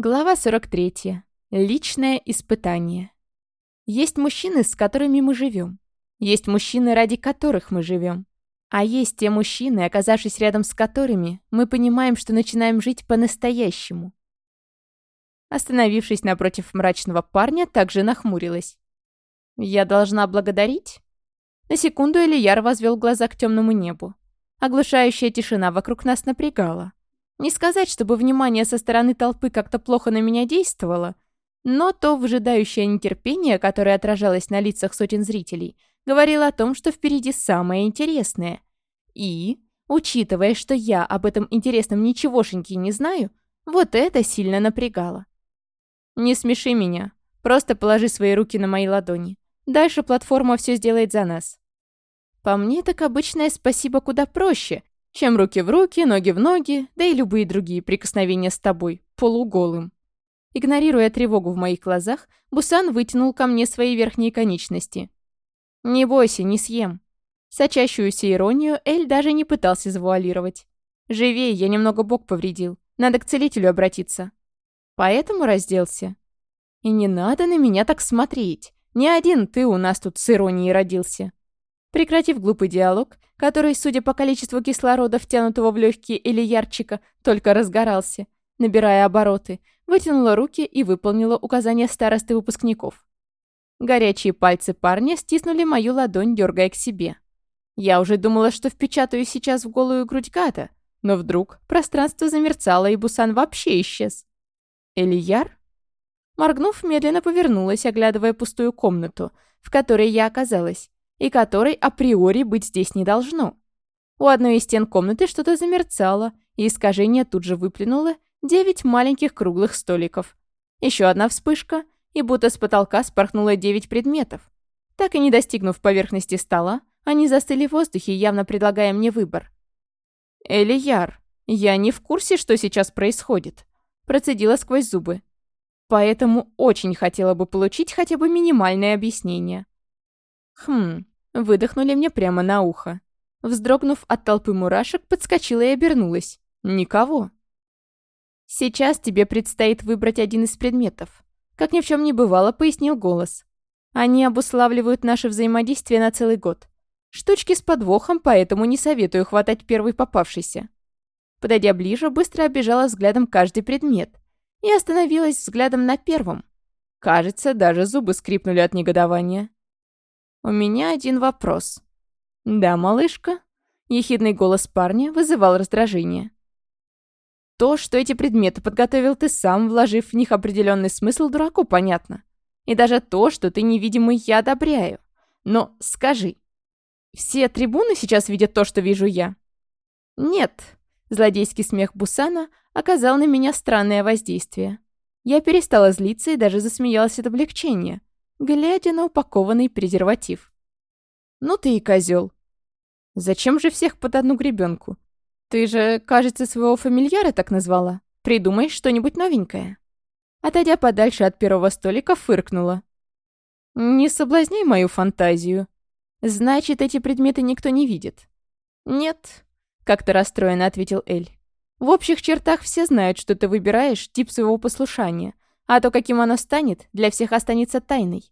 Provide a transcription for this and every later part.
Глава 43. Личное испытание. Есть мужчины, с которыми мы живем. Есть мужчины, ради которых мы живем. А есть те мужчины, оказавшись рядом с которыми, мы понимаем, что начинаем жить по-настоящему. Остановившись напротив мрачного парня, также нахмурилась. «Я должна благодарить?» На секунду Ильяр возвел глаза к темному небу. Оглушающая тишина вокруг нас напрягала. Не сказать, чтобы внимание со стороны толпы как-то плохо на меня действовало, но то вжидающее нетерпение, которое отражалось на лицах сотен зрителей, говорило о том, что впереди самое интересное. И, учитывая, что я об этом интересном ничегошеньки не знаю, вот это сильно напрягало. «Не смеши меня. Просто положи свои руки на мои ладони. Дальше платформа все сделает за нас». По мне, так обычное спасибо куда проще, чем руки в руки, ноги в ноги, да и любые другие прикосновения с тобой, полуголым. Игнорируя тревогу в моих глазах, Бусан вытянул ко мне свои верхние конечности. «Не бойся, не съем». Сочащуюся иронию Эль даже не пытался завуалировать. «Живей, я немного бок повредил. Надо к целителю обратиться». Поэтому разделся. «И не надо на меня так смотреть. Не один ты у нас тут с иронией родился. Прекратив глупый диалог, который, судя по количеству кислорода, втянутого в легкие или ярчика, только разгорался, набирая обороты, вытянула руки и выполнила указание старосты выпускников. Горячие пальцы парня стиснули мою ладонь, дергая к себе. Я уже думала, что впечатаю сейчас в голую грудь гада, но вдруг пространство замерцало, и Бусан вообще исчез. «Элияр?» Моргнув, медленно повернулась, оглядывая пустую комнату, в которой я оказалась, и которой априори быть здесь не должно. У одной из стен комнаты что-то замерцало, и искажение тут же выплюнуло девять маленьких круглых столиков. Еще одна вспышка, и будто с потолка спорхнуло девять предметов. Так и не достигнув поверхности стола, они застыли в воздухе, явно предлагая мне выбор. «Элияр, я не в курсе, что сейчас происходит», – процедила сквозь зубы. «Поэтому очень хотела бы получить хотя бы минимальное объяснение». «Хм...» — выдохнули мне прямо на ухо. Вздрогнув от толпы мурашек, подскочила и обернулась. «Никого». «Сейчас тебе предстоит выбрать один из предметов», — как ни в чем не бывало, пояснил голос. «Они обуславливают наше взаимодействие на целый год. Штучки с подвохом, поэтому не советую хватать первый попавшийся». Подойдя ближе, быстро обижала взглядом каждый предмет и остановилась взглядом на первом. Кажется, даже зубы скрипнули от негодования. У меня один вопрос». «Да, малышка?» Ехидный голос парня вызывал раздражение. «То, что эти предметы подготовил ты сам, вложив в них определенный смысл, дураку понятно. И даже то, что ты невидимый, я одобряю. Но скажи, все трибуны сейчас видят то, что вижу я?» «Нет», — злодейский смех Бусана оказал на меня странное воздействие. Я перестала злиться и даже засмеялась от облегчения — глядя на упакованный презерватив. «Ну ты и козел. Зачем же всех под одну гребенку? Ты же, кажется, своего фамильяра так назвала. Придумай что-нибудь новенькое». Отойдя подальше от первого столика, фыркнула. «Не соблазняй мою фантазию. Значит, эти предметы никто не видит». «Нет», — как-то расстроенно ответил Эль. «В общих чертах все знают, что ты выбираешь тип своего послушания. А то, каким оно станет, для всех останется тайной.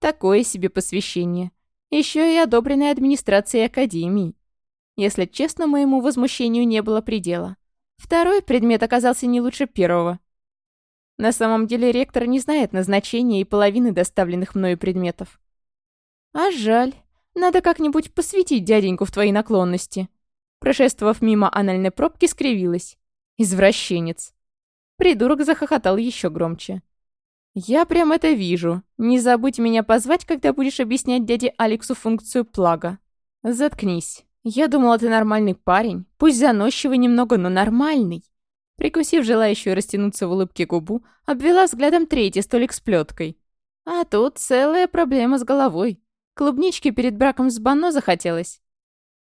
Такое себе посвящение. Еще и одобренной администрацией Академии. Если честно, моему возмущению не было предела. Второй предмет оказался не лучше первого. На самом деле ректор не знает назначения и половины доставленных мною предметов. А жаль. Надо как-нибудь посвятить дяденьку в твои наклонности. Прошествовав мимо анальной пробки, скривилась. Извращенец. Придурок захохотал еще громче. «Я прям это вижу. Не забудь меня позвать, когда будешь объяснять дяде Алексу функцию плага. Заткнись. Я думала, ты нормальный парень. Пусть заносчивый немного, но нормальный». Прикусив желающую растянуться в улыбке губу, обвела взглядом третий столик с плеткой. А тут целая проблема с головой. Клубнички перед браком с Бано захотелось.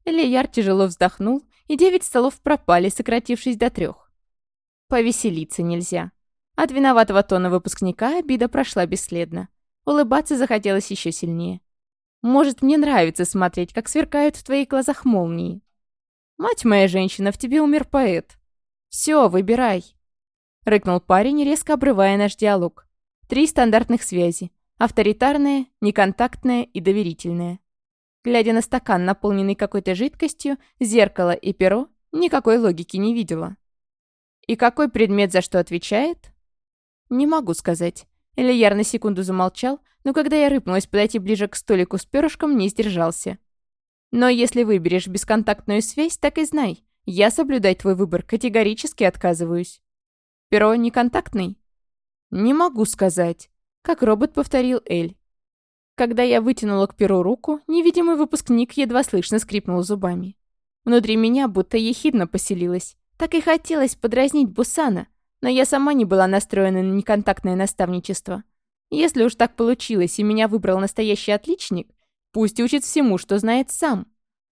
Лияр тяжело вздохнул, и девять столов пропали, сократившись до трех. Повеселиться нельзя. От виноватого тона выпускника обида прошла бесследно. Улыбаться захотелось еще сильнее. «Может, мне нравится смотреть, как сверкают в твоих глазах молнии». «Мать моя женщина, в тебе умер поэт». «Все, выбирай». Рыкнул парень, резко обрывая наш диалог. Три стандартных связи. Авторитарная, неконтактная и доверительная. Глядя на стакан, наполненный какой-то жидкостью, зеркало и перо, никакой логики не видела. И какой предмет за что отвечает? Не могу сказать. Элияр на секунду замолчал, но когда я рыпнулась подойти ближе к столику с перышком, не сдержался. Но если выберешь бесконтактную связь, так и знай. Я соблюдать твой выбор категорически отказываюсь. Перо неконтактный? Не могу сказать. Как робот повторил Эль. Когда я вытянула к перу руку, невидимый выпускник едва слышно скрипнул зубами. Внутри меня будто ехидно поселилась. Так и хотелось подразнить Бусана, но я сама не была настроена на неконтактное наставничество. Если уж так получилось и меня выбрал настоящий отличник, пусть учит всему, что знает сам.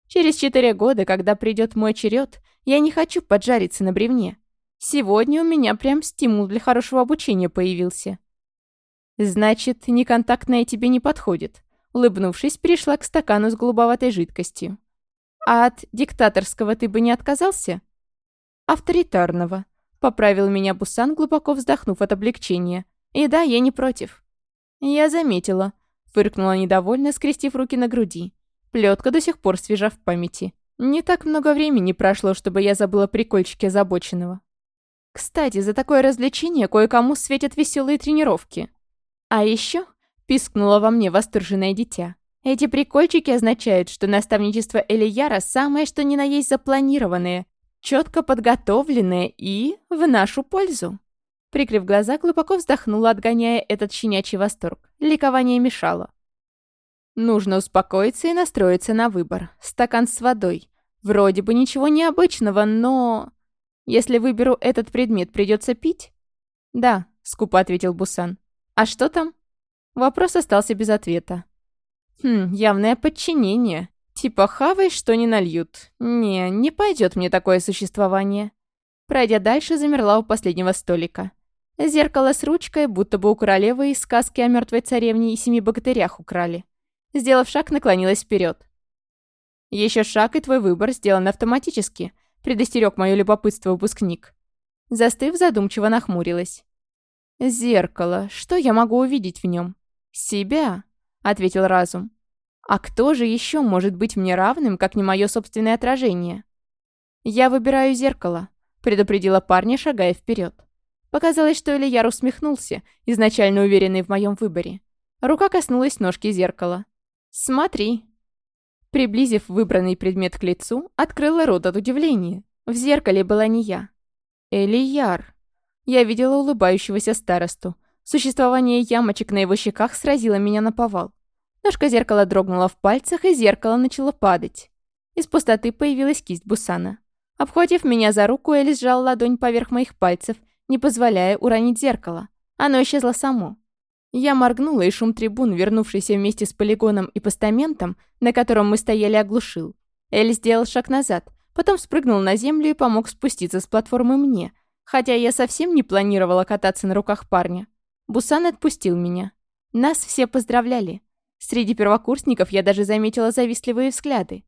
Через четыре года, когда придет мой черед, я не хочу поджариться на бревне. Сегодня у меня прям стимул для хорошего обучения появился. Значит, неконтактное тебе не подходит. Улыбнувшись, перешла к стакану с голубоватой жидкостью. А от диктаторского ты бы не отказался? авторитарного», — поправил меня Бусан, глубоко вздохнув от облегчения. «И да, я не против». «Я заметила», — фыркнула недовольно, скрестив руки на груди. Плетка до сих пор свежа в памяти. Не так много времени прошло, чтобы я забыла прикольчики озабоченного. Кстати, за такое развлечение кое-кому светят веселые тренировки. А еще, пискнуло во мне восторженное дитя, эти прикольчики означают, что наставничество Элияра самое что ни на есть запланированное, четко подготовленное и в нашу пользу. Прикрыв глаза, глубоко вздохнула, отгоняя этот щенячий восторг. Ликование мешало. Нужно успокоиться и настроиться на выбор. Стакан с водой. Вроде бы ничего необычного, но... Если выберу этот предмет, придется пить? Да, скупо ответил Бусан. А что там? Вопрос остался без ответа. Хм, явное подчинение. Типа хавай, что не нальют. Не, не пойдет мне такое существование. Пройдя дальше, замерла у последнего столика. Зеркало с ручкой, будто бы у королевы из сказки о мертвой царевне и семи богатырях украли. Сделав шаг, наклонилась вперед. Еще шаг, и твой выбор сделан автоматически, предостерег мое любопытство выпускник. Застыв, задумчиво нахмурилась. «Зеркало. Что я могу увидеть в нем? Себя», — ответил разум. А кто же еще может быть мне равным, как не мое собственное отражение? «Я выбираю зеркало», — предупредила парня, шагая вперед. Показалось, что Ильяр усмехнулся, изначально уверенный в моем выборе. Рука коснулась ножки зеркала. «Смотри!» Приблизив выбранный предмет к лицу, открыла рот от удивления. В зеркале была не я. Элияр. Я видела улыбающегося старосту. Существование ямочек на его щеках сразило меня на повал. Ножка зеркала дрогнула в пальцах, и зеркало начало падать. Из пустоты появилась кисть Бусана. Обхватив меня за руку, Элис сжал ладонь поверх моих пальцев, не позволяя уронить зеркало. Оно исчезло само. Я моргнула, и шум трибун, вернувшийся вместе с полигоном и постаментом, на котором мы стояли, оглушил. Эль сделал шаг назад, потом спрыгнул на землю и помог спуститься с платформы мне, хотя я совсем не планировала кататься на руках парня. Бусан отпустил меня. Нас все поздравляли. Среди первокурсников я даже заметила завистливые взгляды.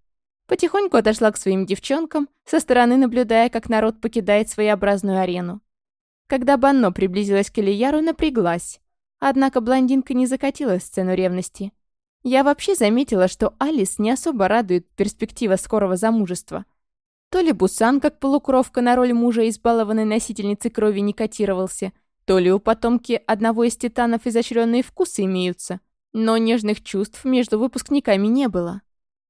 Потихоньку отошла к своим девчонкам, со стороны наблюдая, как народ покидает своеобразную арену. Когда Банно приблизилась к Ильяру, напряглась. Однако блондинка не закатила сцену ревности. Я вообще заметила, что Алис не особо радует перспектива скорого замужества. То ли Бусан, как полукровка на роль мужа избалованной носительницы крови не котировался, то ли у потомки одного из титанов изощренные вкусы имеются – но нежных чувств между выпускниками не было.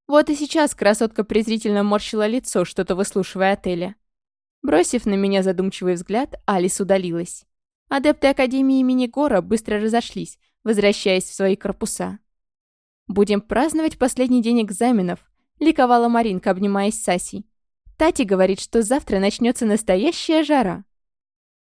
Вот и сейчас красотка презрительно морщила лицо, что-то выслушивая отеля. Бросив на меня задумчивый взгляд, Алис удалилась. Адепты Академии имени Гора быстро разошлись, возвращаясь в свои корпуса. «Будем праздновать последний день экзаменов», — ликовала Маринка, обнимаясь с Асей. «Тати говорит, что завтра начнется настоящая жара».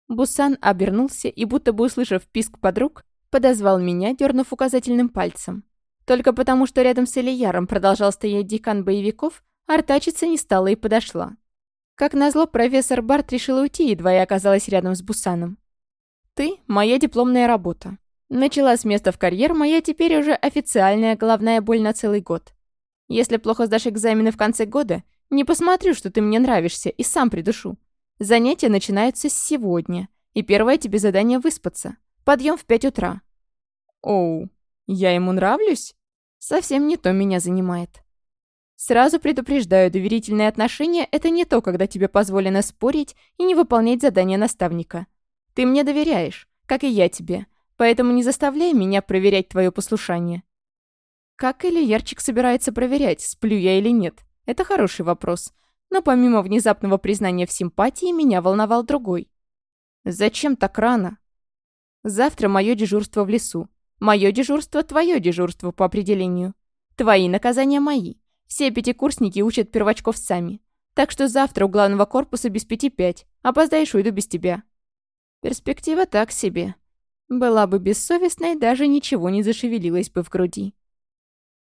Бусан обернулся и, будто бы услышав писк подруг, Подозвал меня, дернув указательным пальцем. Только потому, что рядом с Ильяром продолжал стоять декан боевиков, артачиться не стала и подошла. Как назло, профессор Барт решил уйти, едва я оказалась рядом с Бусаном. «Ты – моя дипломная работа. Начала с места в карьер моя теперь уже официальная головная боль на целый год. Если плохо сдашь экзамены в конце года, не посмотрю, что ты мне нравишься, и сам придушу. Занятия начинаются сегодня, и первое тебе задание – выспаться. Подъем в пять утра. Оу, я ему нравлюсь? Совсем не то меня занимает. Сразу предупреждаю, доверительные отношения — это не то, когда тебе позволено спорить и не выполнять задания наставника. Ты мне доверяешь, как и я тебе, поэтому не заставляй меня проверять твое послушание. Как или Ярчик собирается проверять, сплю я или нет? Это хороший вопрос. Но помимо внезапного признания в симпатии, меня волновал другой. «Зачем так рано?» Завтра мое дежурство в лесу. Мое дежурство – твое дежурство по определению. Твои наказания мои. Все пятикурсники учат первочков сами. Так что завтра у главного корпуса без пяти пять. Опоздаешь, уйду без тебя». Перспектива так себе. Была бы бессовестной, даже ничего не зашевелилось бы в груди.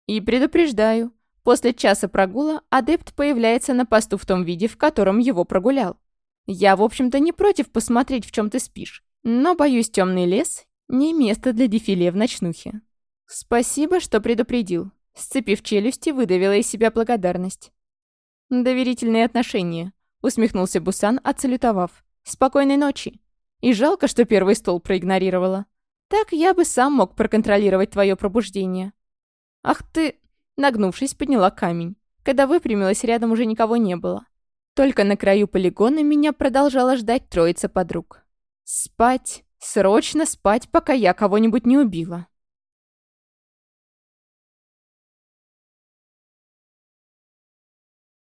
И предупреждаю, после часа прогула адепт появляется на посту в том виде, в котором его прогулял. Я, в общем-то, не против посмотреть, в чем ты спишь. Но, боюсь, темный лес — не место для дефиле в ночнухе. Спасибо, что предупредил. Сцепив челюсти, выдавила из себя благодарность. «Доверительные отношения», — усмехнулся Бусан, отсалютовав. «Спокойной ночи». И жалко, что первый стол проигнорировала. Так я бы сам мог проконтролировать твое пробуждение. Ах ты... Нагнувшись, подняла камень. Когда выпрямилась, рядом уже никого не было. Только на краю полигона меня продолжала ждать троица подруг. Спать. Срочно спать, пока я кого-нибудь не убила.